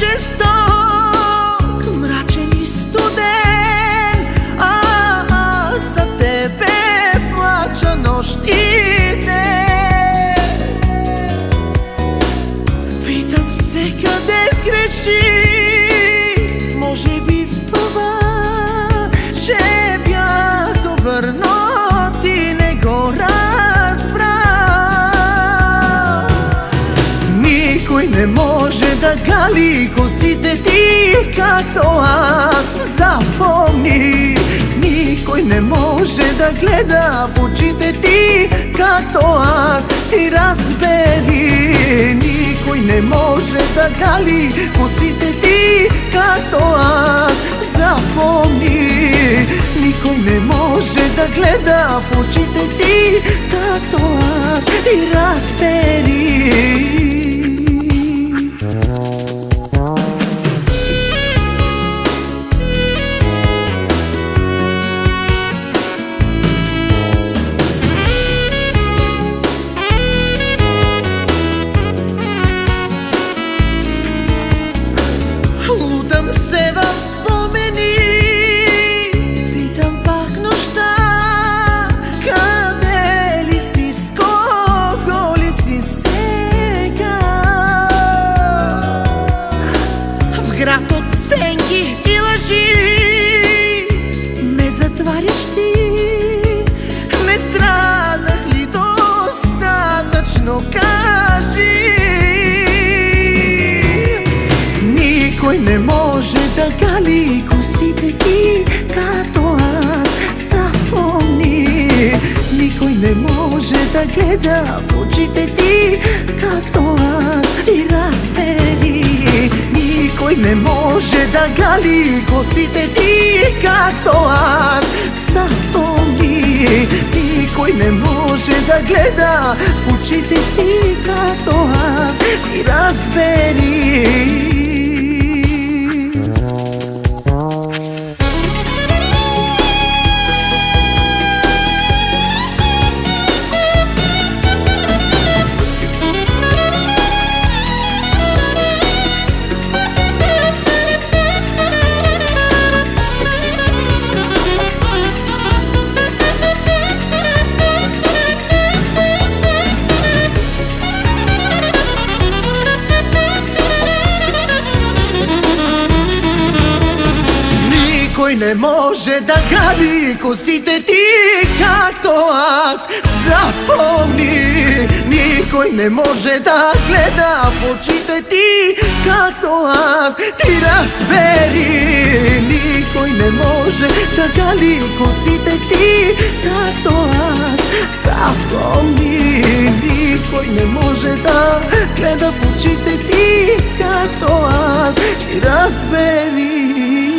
just Да гали косите ти Както аз запомни. Никој не може да гледа в очите ти Както аз ти разбери. Никој не може да гали косите ти Както аз запомни. Никој не може да гледа в очите ти Както град од сенки и лъжи Ме затваряш ти Не страдах ли достатъчно, кажи. Никој не може да гали косите ти като аз запомни. Никој не може да гледа в очите Никој не може да гали косите ти Както аз запомни Никој не може да гледа в очите ти Както аз ти раз. Никој не може да габи косите ти както аз. Запомни Никој не може да гледа в очите ти както аз. Ти разбери Никој не може да гали косите ти както аз. Запомни Никој не може да гледа в очите ти както аз. Ти разбери.